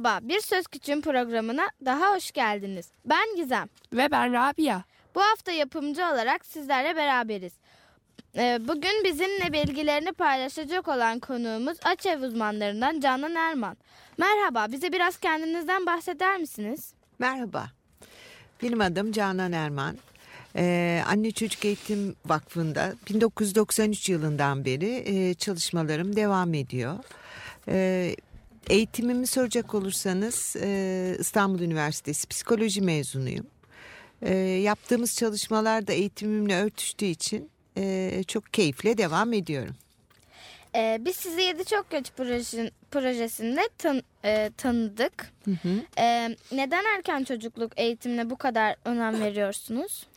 Merhaba, Bir Söz Küçüğün programına daha hoş geldiniz. Ben Gizem. Ve ben Rabia. Bu hafta yapımcı olarak sizlerle beraberiz. Ee, Bugün bizimle bilgilerini paylaşacak olan konuğumuz Açev uzmanlarından Canan Erman. Merhaba, bize biraz kendinizden bahseder misiniz? Merhaba. Benim adım Canan Erman. Ee, Anne Çocuk Eğitim Vakfı'nda 1993 yılından beri e, çalışmalarım devam ediyor. Ee, eğitimimi soracak olursanız e, İstanbul Üniversitesi psikoloji mezunuyum. Ee, yaptığımız çalışmalar da eğitimimle örtüştüğü için e, çok keyifle devam ediyorum. Ee, biz sizi Yedi Çok Göç proje, projesinde tan- e, tanıdık. Ee, neden erken çocukluk eğitimine bu kadar önem veriyorsunuz?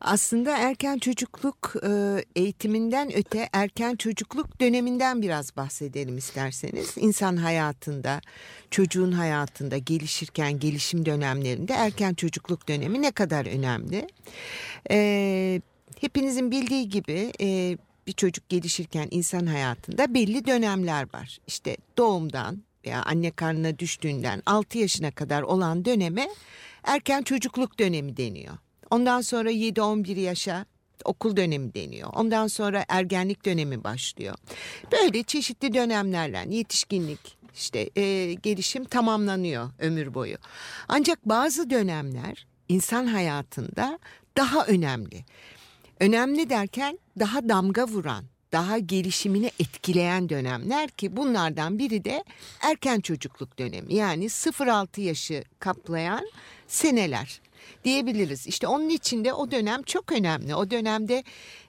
Aslında erken çocukluk e, eğitiminden öte erken çocukluk döneminden biraz bahsedelim isterseniz. İnsan hayatında, çocuğun hayatında gelişirken gelişim dönemlerinde erken çocukluk dönemi ne kadar önemli? E, hepinizin bildiği gibi e, bir çocuk gelişirken insan hayatında belli dönemler var. İşte doğumdan veya anne karnına düştüğünden 6 yaşına kadar olan döneme erken çocukluk dönemi deniyor. Ondan sonra 7-11 yaşa okul dönemi deniyor. Ondan sonra ergenlik dönemi başlıyor. Böyle çeşitli dönemlerle yetişkinlik işte e, gelişim tamamlanıyor ömür boyu. Ancak bazı dönemler insan hayatında daha önemli. Önemli derken daha damga vuran, daha gelişimini etkileyen dönemler ki bunlardan biri de erken çocukluk dönemi. Yani 0-6 yaşı kaplayan seneler diyebiliriz. İşte onun için de o dönem çok önemli. O dönemde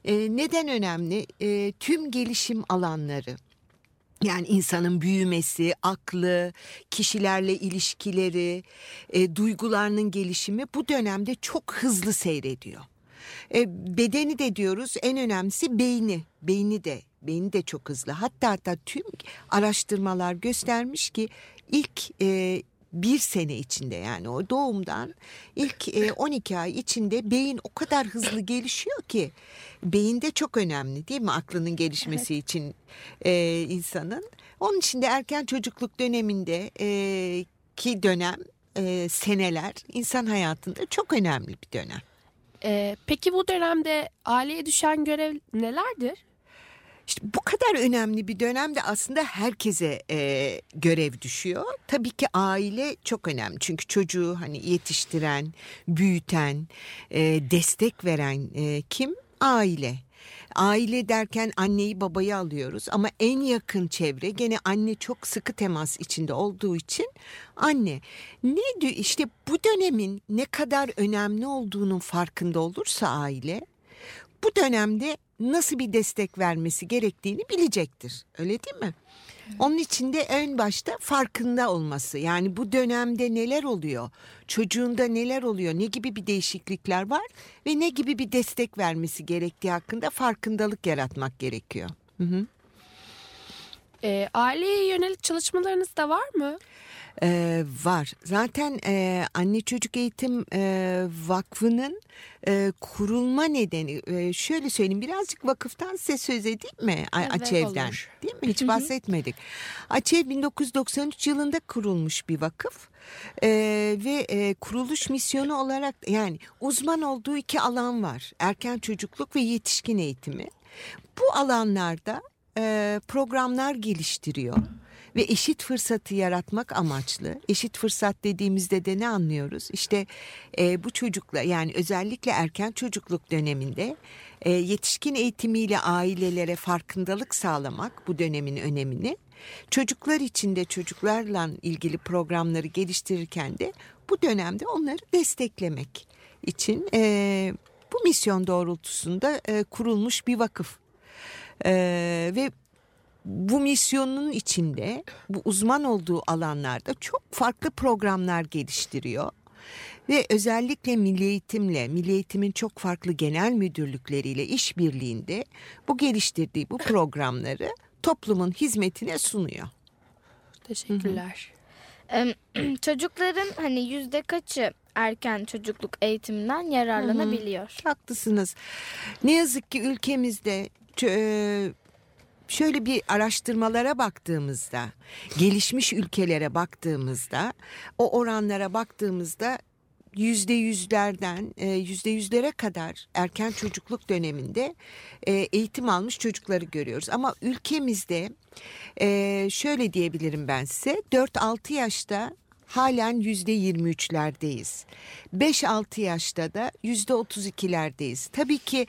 e, neden önemli? E, tüm gelişim alanları yani insanın büyümesi, aklı, kişilerle ilişkileri, e, duygularının gelişimi bu dönemde çok hızlı seyrediyor. E, bedeni de diyoruz en önemlisi beyni. Beyni de beyni de çok hızlı. Hatta hatta tüm araştırmalar göstermiş ki ilk e, bir sene içinde yani o doğumdan ilk e, 12 ay içinde beyin o kadar hızlı gelişiyor ki beyin de çok önemli değil mi aklının gelişmesi evet. için e, insanın. Onun için de erken çocukluk döneminde e, ki dönem e, seneler insan hayatında çok önemli bir dönem. Ee, peki bu dönemde aileye düşen görev nelerdir? İşte bu kadar önemli bir dönemde aslında herkese e, görev düşüyor. Tabii ki aile çok önemli. Çünkü çocuğu hani yetiştiren, büyüten, e, destek veren e, kim? Aile. Aile derken anneyi babayı alıyoruz ama en yakın çevre gene anne çok sıkı temas içinde olduğu için anne. Ne işte bu dönemin ne kadar önemli olduğunun farkında olursa aile bu dönemde nasıl bir destek vermesi gerektiğini bilecektir. Öyle değil mi? Onun için de ön başta farkında olması. Yani bu dönemde neler oluyor? Çocuğunda neler oluyor? Ne gibi bir değişiklikler var? Ve ne gibi bir destek vermesi gerektiği hakkında farkındalık yaratmak gerekiyor. Hı hı. E, aileye yönelik çalışmalarınız da var mı? Ee, var. Zaten e, Anne Çocuk Eğitim e, Vakfı'nın e, kurulma nedeni e, şöyle söyleyeyim birazcık vakıftan size söz edeyim mi? Evet, Açev'den olur. değil mi? Hiç bahsetmedik. Açev 1993 yılında kurulmuş bir vakıf. Ee, ve e, kuruluş misyonu olarak yani uzman olduğu iki alan var. Erken çocukluk ve yetişkin eğitimi. Bu alanlarda e, programlar geliştiriyor ve eşit fırsatı yaratmak amaçlı. Eşit fırsat dediğimizde de ne anlıyoruz? İşte e, bu çocukla yani özellikle erken çocukluk döneminde e, yetişkin eğitimiyle ailelere farkındalık sağlamak bu dönemin önemini. Çocuklar için de çocuklarla ilgili programları geliştirirken de bu dönemde onları desteklemek için e, bu misyon doğrultusunda e, kurulmuş bir vakıf. E, ve bu misyonun içinde bu uzman olduğu alanlarda çok farklı programlar geliştiriyor. Ve özellikle milli eğitimle, milli eğitimin çok farklı genel müdürlükleriyle işbirliğinde bu geliştirdiği bu programları toplumun hizmetine sunuyor. Teşekkürler. Em, Çocukların hani yüzde kaçı erken çocukluk eğitiminden yararlanabiliyor? Haklısınız. Ne yazık ki ülkemizde şöyle bir araştırmalara baktığımızda, gelişmiş ülkelere baktığımızda, o oranlara baktığımızda yüzde yüzlerden e, yüzde yüzlere kadar erken çocukluk döneminde e, eğitim almış çocukları görüyoruz. Ama ülkemizde e, şöyle diyebilirim ben size 4-6 yaşta halen yüzde 23'lerdeyiz. 5-6 yaşta da yüzde 32'lerdeyiz. Tabii ki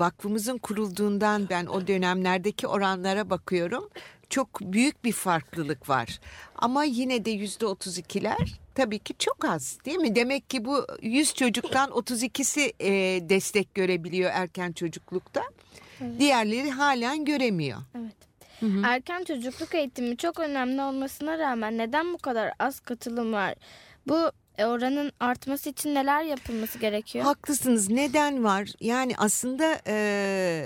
vakfımızın kurulduğundan ben o dönemlerdeki oranlara bakıyorum. Çok büyük bir farklılık var. Ama yine de yüzde 32'ler tabii ki çok az değil mi? Demek ki bu 100 çocuktan 32'si e, destek görebiliyor erken çocuklukta. Diğerleri halen göremiyor. Evet. Erken çocukluk eğitimi çok önemli olmasına rağmen neden bu kadar az katılım var? Bu e, oranın artması için neler yapılması gerekiyor? Haklısınız. Neden var? Yani aslında e,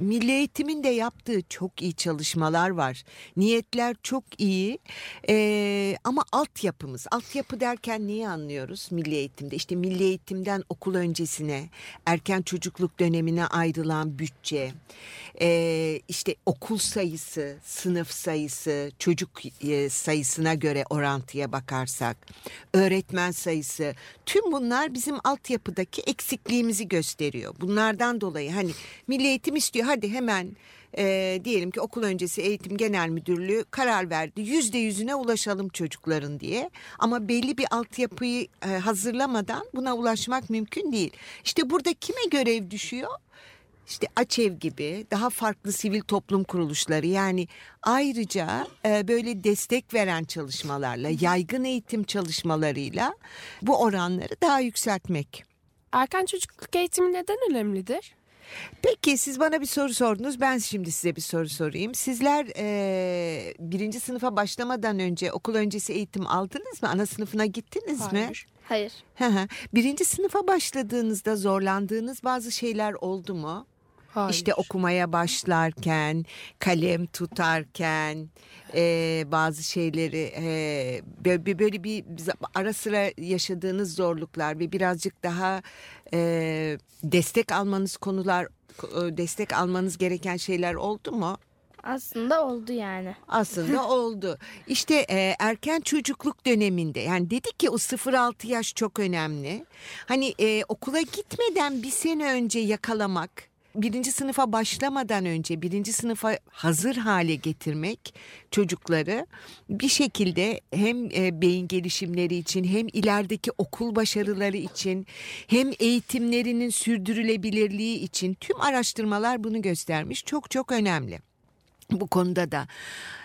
Milli Eğitim'in de yaptığı çok iyi çalışmalar var. Niyetler çok iyi E, ama altyapımız, altyapı derken neyi anlıyoruz Milli Eğitim'de? İşte Milli Eğitim'den okul öncesine, erken çocukluk dönemine ayrılan bütçe, e, işte okul sayısı, sınıf sayısı, çocuk e, sayısına göre orantıya bakarsak, öğretmen sayısı, tüm bunlar bizim altyapıdaki eksikliğimizi gösteriyor. Bunlardan dolayı hani Milli Eğitim istiyor hadi hemen e, diyelim ki okul öncesi eğitim genel müdürlüğü karar verdi yüzde yüzüne ulaşalım çocukların diye ama belli bir altyapıyı e, hazırlamadan buna ulaşmak mümkün değil. İşte burada kime görev düşüyor? İşte Açev gibi daha farklı sivil toplum kuruluşları yani ayrıca e, böyle destek veren çalışmalarla yaygın eğitim çalışmalarıyla bu oranları daha yükseltmek. Erken çocukluk eğitimi neden önemlidir? Peki siz bana bir soru sordunuz. Ben şimdi size bir soru sorayım. Sizler e, birinci sınıfa başlamadan önce okul öncesi eğitim aldınız mı? Ana sınıfına gittiniz mi? Hayır. Hayır. Hı hı. birinci sınıfa başladığınızda zorlandığınız bazı şeyler oldu mu? Hayır. İşte okumaya başlarken, kalem tutarken, e, bazı şeyleri e, böyle, böyle bir ara sıra yaşadığınız zorluklar ve birazcık daha e, destek almanız konular, e, destek almanız gereken şeyler oldu mu? Aslında oldu yani. Aslında oldu. İşte e, erken çocukluk döneminde yani dedik ki o 0-6 yaş çok önemli. Hani e, okula gitmeden bir sene önce yakalamak birinci sınıfa başlamadan önce birinci sınıfa hazır hale getirmek çocukları bir şekilde hem e, beyin gelişimleri için hem ilerideki okul başarıları için hem eğitimlerinin sürdürülebilirliği için tüm araştırmalar bunu göstermiş çok çok önemli. Bu konuda da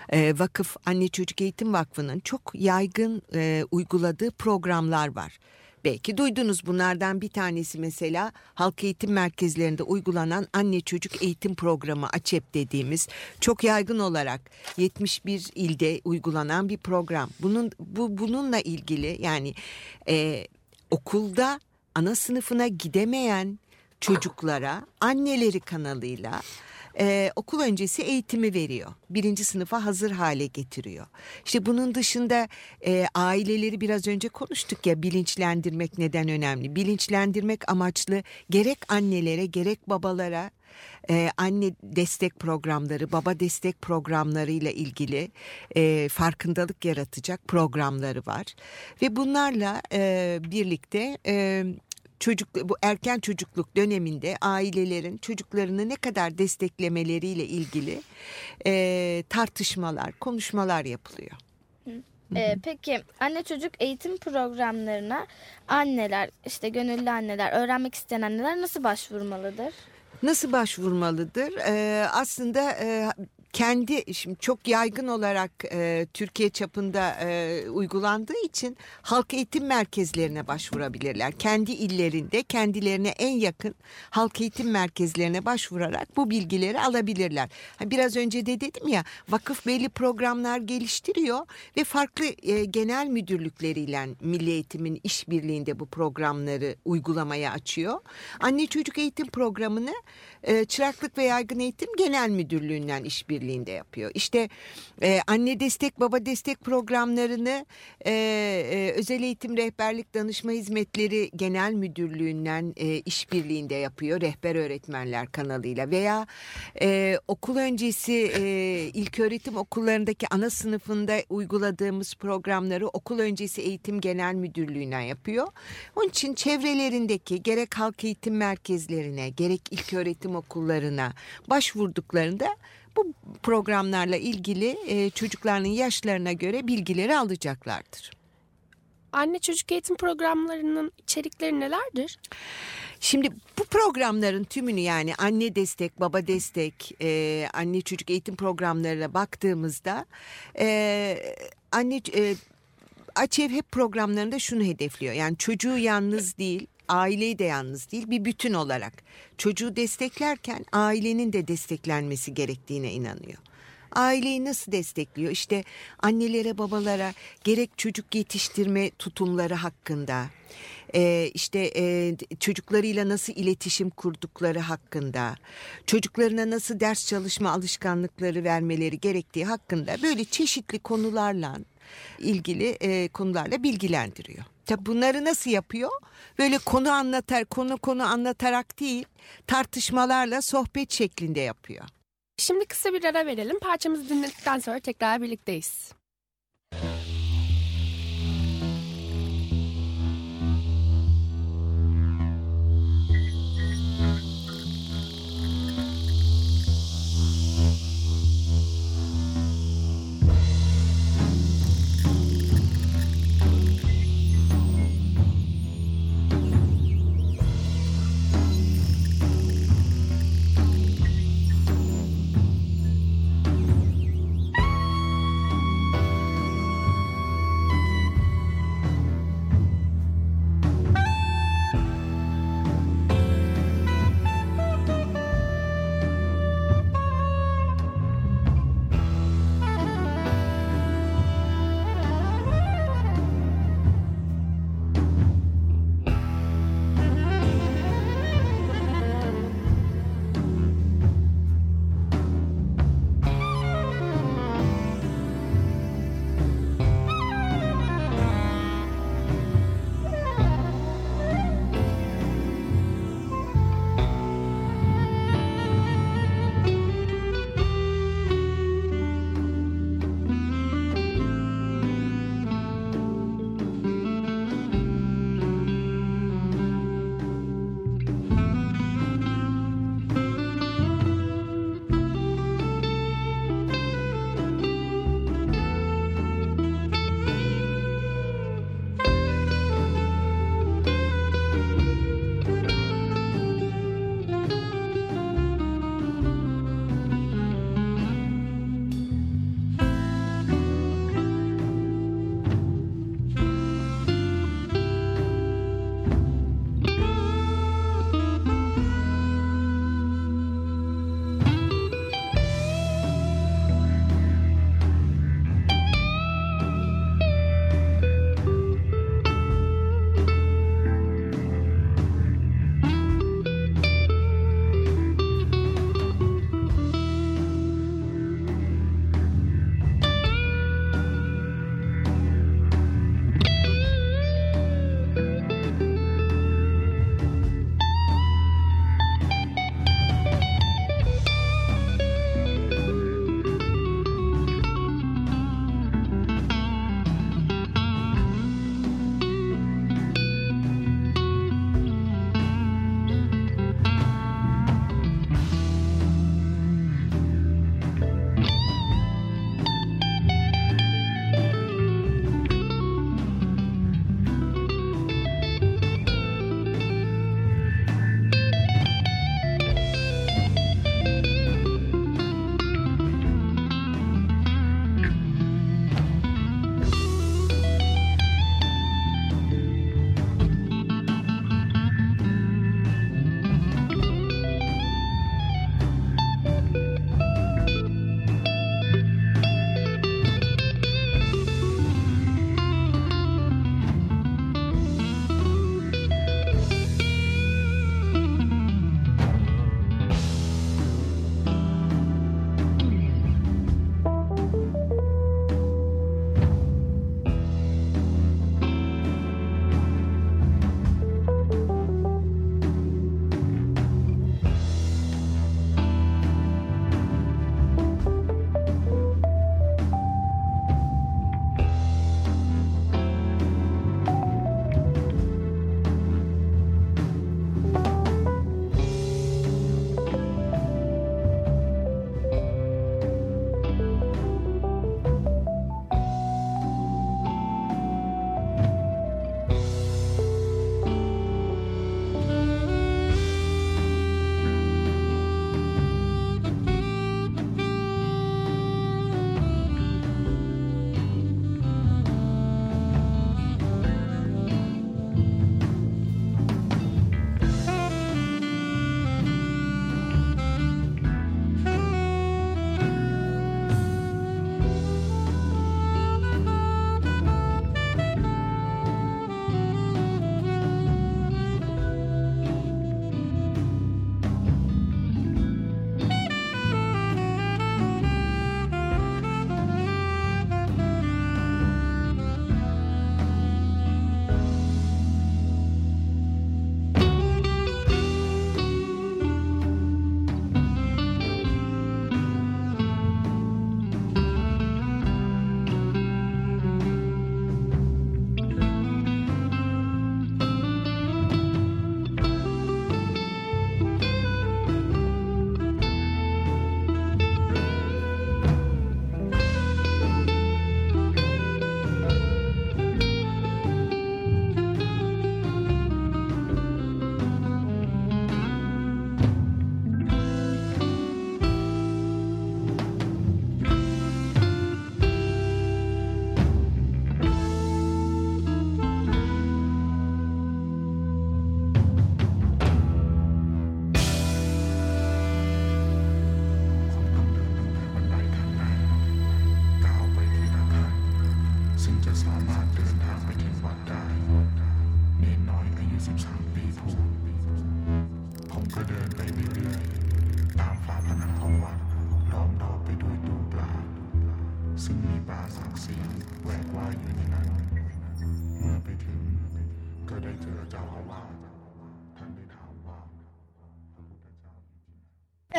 e, vakıf Anne Çocuk Eğitim Vakfı'nın çok yaygın e, uyguladığı programlar var. Belki duydunuz bunlardan bir tanesi mesela halk eğitim merkezlerinde uygulanan anne çocuk eğitim programı AÇEP dediğimiz çok yaygın olarak 71 ilde uygulanan bir program. Bunun bu bununla ilgili yani e, okulda ana sınıfına gidemeyen çocuklara anneleri kanalıyla e, okul öncesi eğitimi veriyor. Birinci sınıfa hazır hale getiriyor. İşte bunun dışında e, aileleri biraz önce konuştuk ya bilinçlendirmek neden önemli. Bilinçlendirmek amaçlı gerek annelere gerek babalara e, anne destek programları, baba destek programları ile ilgili e, farkındalık yaratacak programları var. Ve bunlarla e, birlikte e, çocuk bu erken çocukluk döneminde ailelerin çocuklarını ne kadar desteklemeleriyle ilgili e, tartışmalar, konuşmalar yapılıyor. Ee, peki anne çocuk eğitim programlarına anneler işte gönüllü anneler öğrenmek isteyen anneler nasıl başvurmalıdır? Nasıl başvurmalıdır? Ee, aslında e, kendi şimdi çok yaygın olarak e, Türkiye çapında e, uygulandığı için halk eğitim merkezlerine başvurabilirler. Kendi illerinde kendilerine en yakın halk eğitim merkezlerine başvurarak bu bilgileri alabilirler. Biraz önce de dedim ya vakıf belli programlar geliştiriyor ve farklı e, genel müdürlükleriyle Milli Eğitim'in işbirliğinde bu programları uygulamaya açıyor. Anne çocuk eğitim programını e, Çıraklık ve Yaygın Eğitim Genel Müdürlüğü'nden işbirliğinde yapıyor. İşte e, anne destek baba destek programlarını e, e, Özel Eğitim Rehberlik Danışma Hizmetleri Genel Müdürlüğü'nden e, işbirliğinde yapıyor rehber öğretmenler kanalıyla veya e, okul öncesi e, ilk öğretim okullarındaki ana sınıfında uyguladığımız programları okul öncesi eğitim genel müdürlüğünden yapıyor. Onun için çevrelerindeki gerek halk eğitim merkezlerine gerek ilk öğretim okullarına başvurduklarında bu programlarla ilgili e, çocukların yaşlarına göre bilgileri alacaklardır. Anne çocuk eğitim programlarının içerikleri nelerdir? Şimdi bu programların tümünü yani anne destek, baba destek, e, anne çocuk eğitim programlarına baktığımızda e, anne e, Açev hep programlarında şunu hedefliyor. Yani çocuğu yalnız değil, aileyi de yalnız değil bir bütün olarak çocuğu desteklerken ailenin de desteklenmesi gerektiğine inanıyor. Aileyi nasıl destekliyor? İşte annelere babalara gerek çocuk yetiştirme tutumları hakkında e, işte e, çocuklarıyla nasıl iletişim kurdukları hakkında, çocuklarına nasıl ders çalışma alışkanlıkları vermeleri gerektiği hakkında böyle çeşitli konularla ilgili e, konularla bilgilendiriyor. Tabi bunları nasıl yapıyor? Böyle konu anlatar, konu konu anlatarak değil, tartışmalarla sohbet şeklinde yapıyor. Şimdi kısa bir ara verelim. Parçamızı dinledikten sonra tekrar birlikteyiz.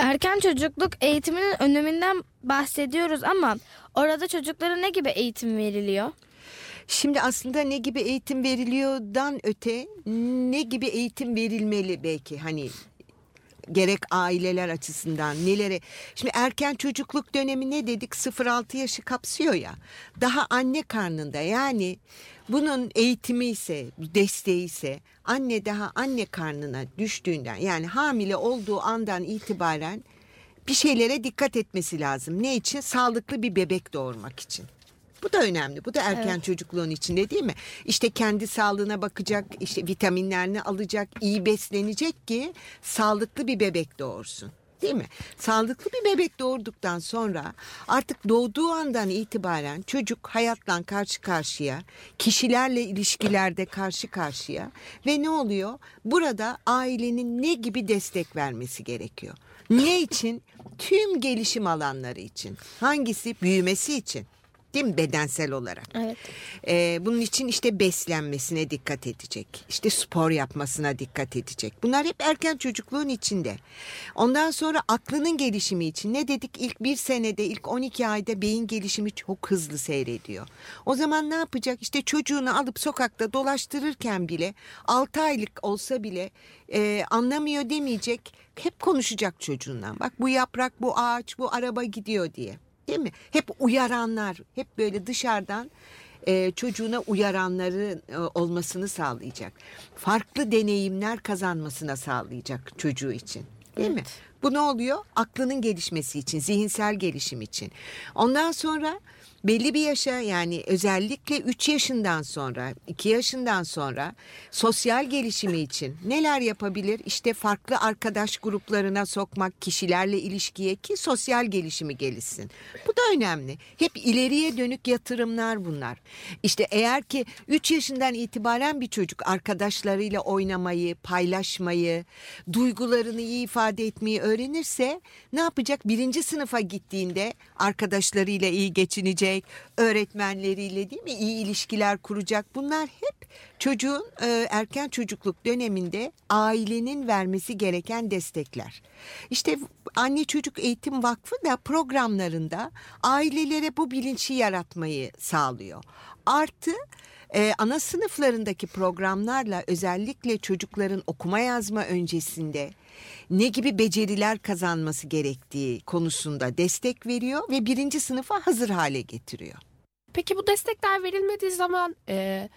Erken çocukluk eğitiminin öneminden bahsediyoruz ama orada çocuklara ne gibi eğitim veriliyor? Şimdi aslında ne gibi eğitim veriliyordan öte ne gibi eğitim verilmeli belki? Hani gerek aileler açısından nelere? Şimdi erken çocukluk dönemi ne dedik? 0-6 yaşı kapsıyor ya. Daha anne karnında yani bunun eğitimi ise desteği ise anne daha anne karnına düştüğünden yani hamile olduğu andan itibaren bir şeylere dikkat etmesi lazım. Ne için? Sağlıklı bir bebek doğurmak için. Bu da önemli. Bu da erken çocukluğun içinde değil mi? İşte kendi sağlığına bakacak, işte vitaminlerini alacak, iyi beslenecek ki sağlıklı bir bebek doğursun. Değil mi? Sağlıklı bir bebek doğurduktan sonra artık doğduğu andan itibaren çocuk hayatla karşı karşıya, kişilerle ilişkilerde karşı karşıya ve ne oluyor? Burada ailenin ne gibi destek vermesi gerekiyor? Ne için? Tüm gelişim alanları için. Hangisi? Büyümesi için. Değil mi? Bedensel olarak. Evet. Ee, bunun için işte beslenmesine dikkat edecek. İşte spor yapmasına dikkat edecek. Bunlar hep erken çocukluğun içinde. Ondan sonra aklının gelişimi için ne dedik? İlk bir senede, ilk 12 ayda beyin gelişimi çok hızlı seyrediyor. O zaman ne yapacak? İşte çocuğunu alıp sokakta dolaştırırken bile 6 aylık olsa bile e, anlamıyor demeyecek. Hep konuşacak çocuğundan. Bak bu yaprak, bu ağaç, bu araba gidiyor diye. Değil mi? Hep uyaranlar, hep böyle dışarıdan e, çocuğuna uyaranları e, olmasını sağlayacak. Farklı deneyimler kazanmasına sağlayacak çocuğu için. Değil mi? Bu ne oluyor? Aklının gelişmesi için, zihinsel gelişim için. Ondan sonra belli bir yaşa yani özellikle 3 yaşından sonra, 2 yaşından sonra sosyal gelişimi için neler yapabilir? İşte farklı arkadaş gruplarına sokmak, kişilerle ilişkiye ki sosyal gelişimi gelişsin. Bu da önemli. Hep ileriye dönük yatırımlar bunlar. İşte eğer ki 3 yaşından itibaren bir çocuk arkadaşlarıyla oynamayı, paylaşmayı, duygularını iyi ifade etmeyi öğrenirse ne yapacak? Birinci sınıfa gittiğinde arkadaşlarıyla iyi geçinecek, öğretmenleriyle değil mi iyi ilişkiler kuracak. Bunlar hep çocuğun e, erken çocukluk döneminde ailenin vermesi gereken destekler. İşte Anne Çocuk Eğitim Vakfı da programlarında ailelere bu bilinci yaratmayı sağlıyor. Artı ee, ana sınıflarındaki programlarla özellikle çocukların okuma yazma öncesinde ne gibi beceriler kazanması gerektiği konusunda destek veriyor ve birinci sınıfa hazır hale getiriyor. Peki bu destekler verilmediği zaman e,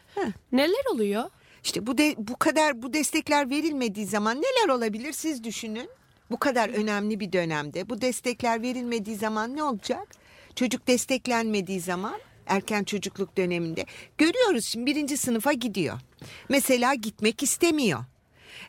neler oluyor? İşte bu de, bu kadar bu destekler verilmediği zaman neler olabilir siz düşünün. Bu kadar önemli bir dönemde bu destekler verilmediği zaman ne olacak? Çocuk desteklenmediği zaman erken çocukluk döneminde görüyoruz şimdi birinci sınıfa gidiyor. Mesela gitmek istemiyor.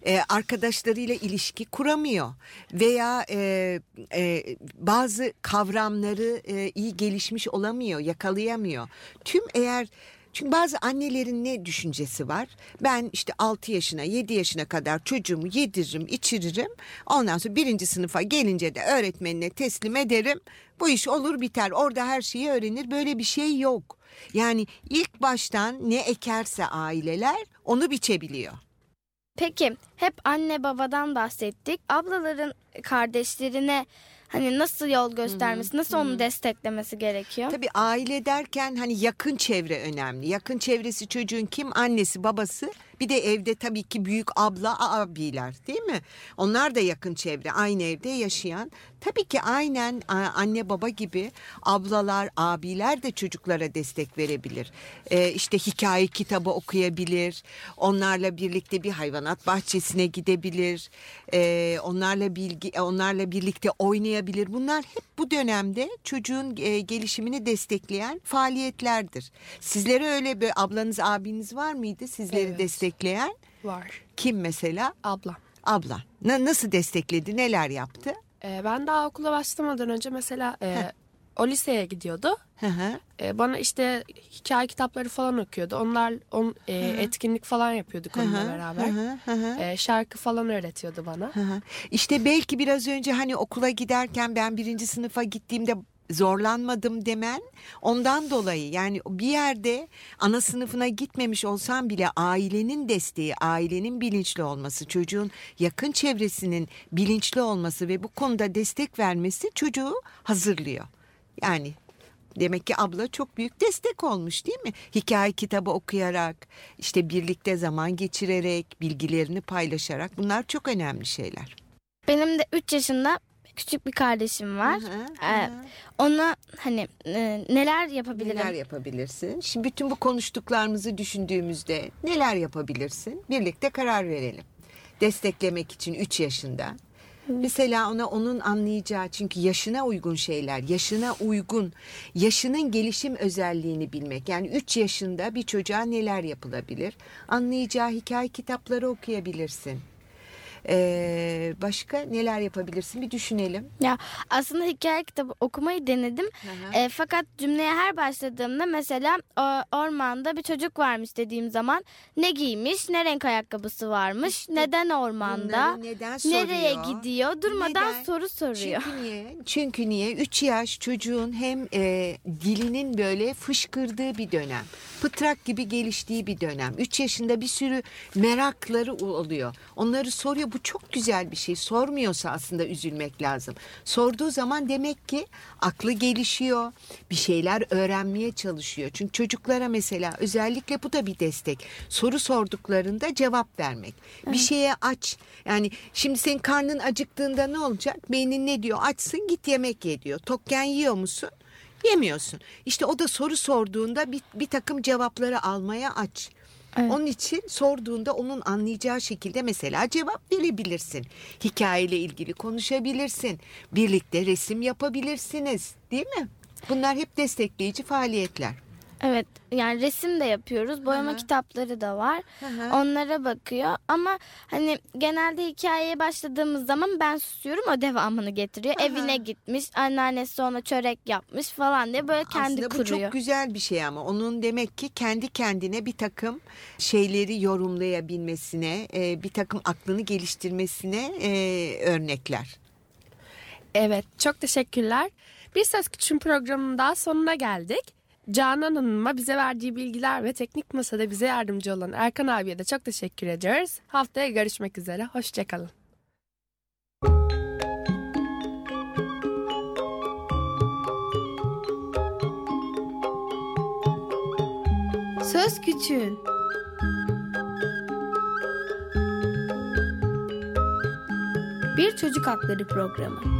Ee, arkadaşlarıyla ilişki kuramıyor veya e, e, bazı kavramları e, iyi gelişmiş olamıyor, yakalayamıyor. Tüm eğer çünkü bazı annelerin ne düşüncesi var? Ben işte 6 yaşına 7 yaşına kadar çocuğumu yediririm içiririm. Ondan sonra birinci sınıfa gelince de öğretmenine teslim ederim. Bu iş olur biter orada her şeyi öğrenir. Böyle bir şey yok. Yani ilk baştan ne ekerse aileler onu biçebiliyor. Peki hep anne babadan bahsettik. Ablaların kardeşlerine hani nasıl yol göstermesi, nasıl onu desteklemesi gerekiyor? Tabii aile derken hani yakın çevre önemli. Yakın çevresi çocuğun kim? Annesi, babası. Bir de evde tabii ki büyük abla, abiler değil mi? Onlar da yakın çevre, aynı evde yaşayan. Tabii ki aynen anne baba gibi ablalar, abiler de çocuklara destek verebilir. Ee, işte hikaye kitabı okuyabilir. Onlarla birlikte bir hayvanat bahçesine gidebilir. Ee, onlarla bilgi, onlarla birlikte oynayabilir. Bunlar hep bu dönemde çocuğun e, gelişimini destekleyen faaliyetlerdir. Sizlere öyle bir ablanız, abiniz var mıydı? Sizleri Evet. Destekleyen Var. kim mesela? Ablam. Abla. Na- nasıl destekledi? Neler yaptı? E, ben daha okula başlamadan önce mesela e, o liseye gidiyordu. Hı hı. E, bana işte hikaye kitapları falan okuyordu. Onlar on, e, etkinlik falan yapıyorduk onunla beraber. Hı hı, hı hı. E, şarkı falan öğretiyordu bana. Hı hı. İşte belki biraz önce hani okula giderken ben birinci sınıfa gittiğimde zorlanmadım demen ondan dolayı yani bir yerde ana sınıfına gitmemiş olsan bile ailenin desteği, ailenin bilinçli olması, çocuğun yakın çevresinin bilinçli olması ve bu konuda destek vermesi çocuğu hazırlıyor. Yani Demek ki abla çok büyük destek olmuş değil mi? Hikaye kitabı okuyarak, işte birlikte zaman geçirerek, bilgilerini paylaşarak bunlar çok önemli şeyler. Benim de 3 yaşında küçük bir kardeşim var. Hı hı, Ee, hı. ona hani e, neler yapabilirim? Neler yapabilirsin? Şimdi bütün bu konuştuklarımızı düşündüğümüzde neler yapabilirsin? Birlikte karar verelim. Desteklemek için 3 yaşında. Mesela ona onun anlayacağı çünkü yaşına uygun şeyler, yaşına uygun, yaşının gelişim özelliğini bilmek. Yani 3 yaşında bir çocuğa neler yapılabilir? Anlayacağı hikaye kitapları okuyabilirsin. Ee, başka neler yapabilirsin bir düşünelim. Ya aslında hikaye kitabı okumayı denedim. hı. E, fakat cümleye her başladığımda mesela o, ormanda bir çocuk varmış dediğim zaman ne giymiş, ne renk ayakkabısı varmış, neden ormanda, neden soruyor? nereye gidiyor durmadan Neden? soru soruyor. Çünkü niye? Çünkü niye? 3 yaş çocuğun hem e, dilinin böyle fışkırdığı bir dönem. Pıtrak gibi geliştiği bir dönem. 3 yaşında bir sürü merakları oluyor. Onları soruyor. Bu çok güzel bir şey. Sormuyorsa aslında üzülmek lazım. Sorduğu zaman demek ki aklı gelişiyor. Bir şeyler öğrenmeye çalışıyor. Çünkü çocuklara mesela özellikle bu da bir destek. Soru sorduklarında cevap vermek. Bir şeye aç. Yani şimdi senin karnın acıktığında ne olacak? Beynin ne diyor? Açsın git yemek ye diyor. Tokken yiyor musun? Yemiyorsun. İşte o da soru sorduğunda bir, bir takım cevapları almaya aç. Onun için sorduğunda onun anlayacağı şekilde mesela cevap verebilirsin. Hikayeyle ilgili konuşabilirsin. Birlikte resim yapabilirsiniz. Değil mi? Bunlar hep destekleyici faaliyetler. Evet yani resim de yapıyoruz. Boyama Hı hı. kitapları da var. Hı hı. Onlara bakıyor ama hani genelde hikayeye başladığımız zaman ben susuyorum o devamını getiriyor. Hı hı. Evine gitmiş anneannesi ona çörek yapmış falan diye böyle kendi Aslında bu kuruyor. çok güzel bir şey ama onun demek ki kendi kendine bir takım şeyleri yorumlayabilmesine, e, bir takım aklını geliştirmesine e, örnekler. Evet çok teşekkürler. Bir Söz Küçüğün programının daha sonuna geldik. Canan Hanım'a bize verdiği bilgiler ve teknik masada bize yardımcı olan Erkan abiye de çok teşekkür ediyoruz. Haftaya görüşmek üzere. Hoşçakalın. Söz Küçüğün Bir Çocuk Hakları Programı